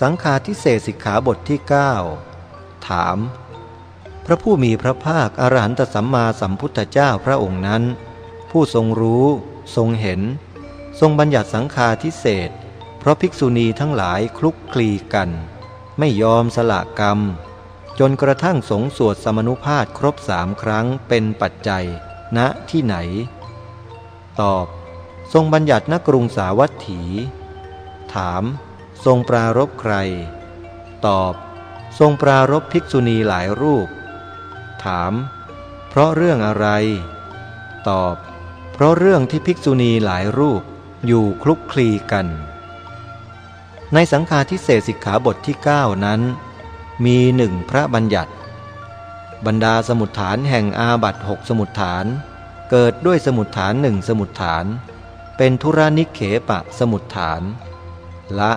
สังฆาทิเศษสิกขาบทที่ 9 ถาม พระผู้มีพระภาคอรหันตสัมมาสัมพุทธเจ้าพระองค์นั้น ผู้ทรงรู้ทรงเห็น ทรงบัญญัติสังฆาทิเศษเพราะภิกษุณีทั้งหลายคลุกคลีกัน ไม่ยอมสละกรรม จนกระทั่งสงสวดสมนุภาพครบสามครั้งเป็นปัจจัยณที่ไหน ตอบ ทรงบัญญัติณกรุงสาวัตถี ถาม ทรงปรารบใคร ตอบ ทรงปรารบภิกษุณีหลายรูป ถาม เพราะเรื่องอะไร ตอบ เพราะเรื่องที่ภิกษุณีหลายรูปอยู่คลุกคลีกัน ในสังฆาทิเศษสิกขาบทที่ 9 นั้น มีหนึ่งพระบัญญัติ บรรดาสมุดฐานแห่งอาบัตหกสมุดฐาน เกิดด้วยสมุดฐานหนึ่งสมุดฐาน เป็นธุรานิเขปะสมุดฐาน ละ